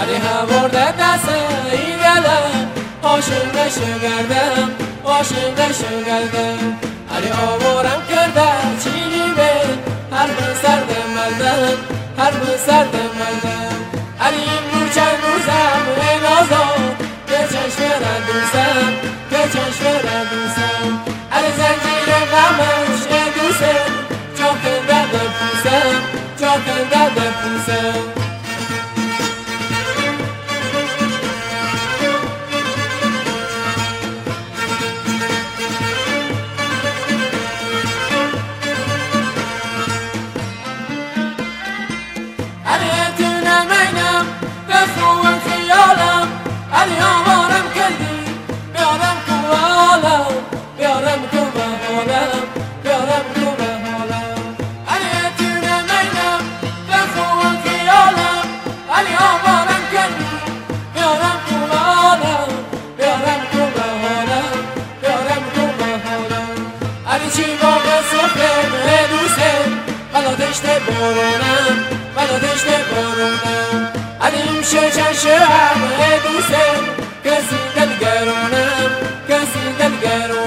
علی هورده دست ای دلم عاشق شگردم عاشق شگردم. علی آوارم کرده چینی به هر سرد مردم هر سرد مردم. علی این نور چند روزم ای نازم به چشم دوستم به چشم دوستم علی زنجیر غمش ای دوستم جا کنده بپوسم جا کنده بپوسم دشت بارونم بلا دشت بارونم علیم شجن شعب دوستم کسی دلگرونم کسی دلگرونم.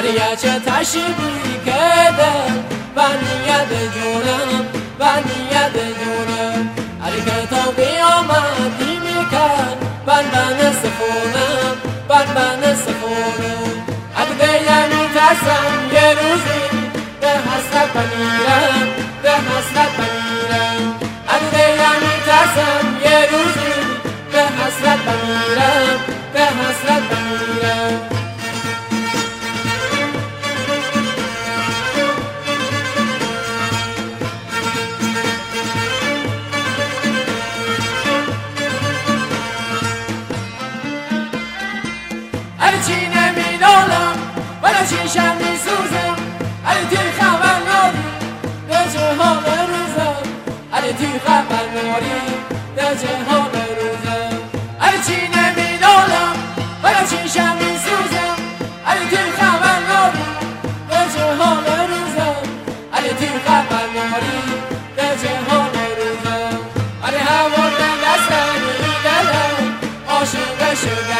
علی چه تشبیه کردم و نیت جونم و نیت جونم علی که تا بیامدی می‌کرد بن بن سفونم بن بن سفونم علی دیگه میترسم یه چی نمی‌دانم برای چی شم میسوزم. علی تی خبر نداری در جهان روزم علی تی خبر نداری در جهان روزم علی چی نمی‌دانم برای چی شم میسوزم. علی تی خبر نداری در جهان روزم علی تی خبر نداری در جهان روزم علی هوا دستم دلم عاشق شدم.